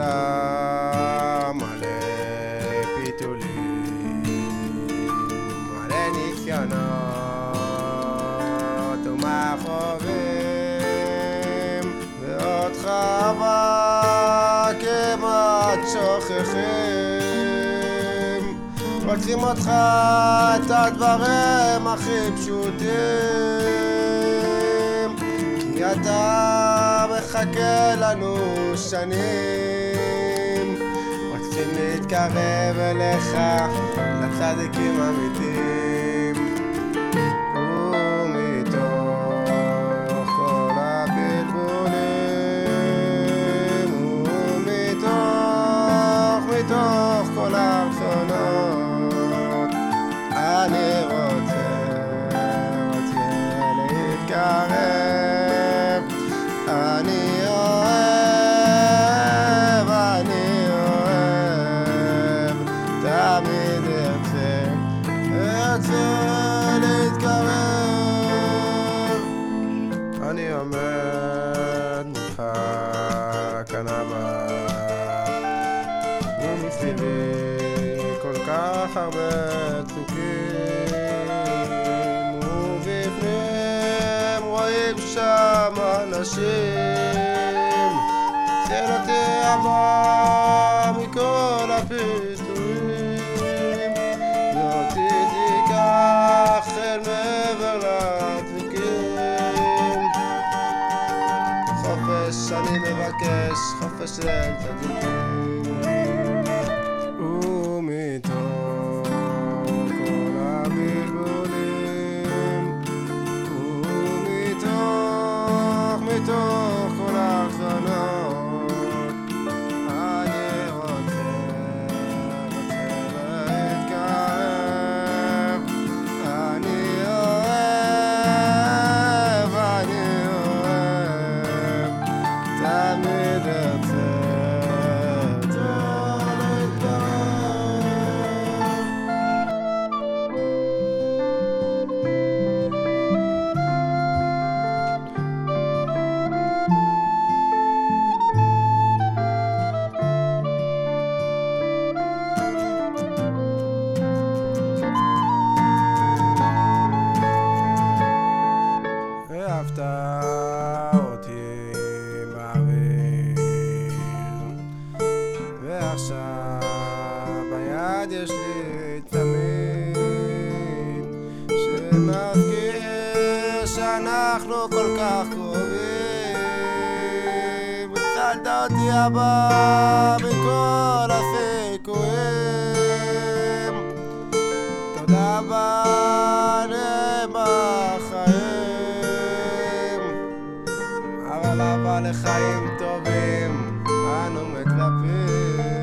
העולם מלא פיתולים, מלא ניסיונות ומכאובים, ואותך אבל כמעט שוכחים, רוצים אותך את הדברים הכי פשוטים. כי אתה מחכה לנו שנים. רוצים להתקרב אליך לצדיקים אמיתים אני עומד מולך כאן הבא ומסביבי כל כך הרבה צוקים ובפניהם רואים שם אנשים ציין אותי אבא מכל הפיתויים חופש אני מבקש, חופש של made up. ביד יש לי תמיד. שמזכיר שאנחנו כל כך קרובים. הצלת אותי הבא מכל הסיכויים. תודה רבה בחיים אבל אבא לחיים טובים אנו מצפים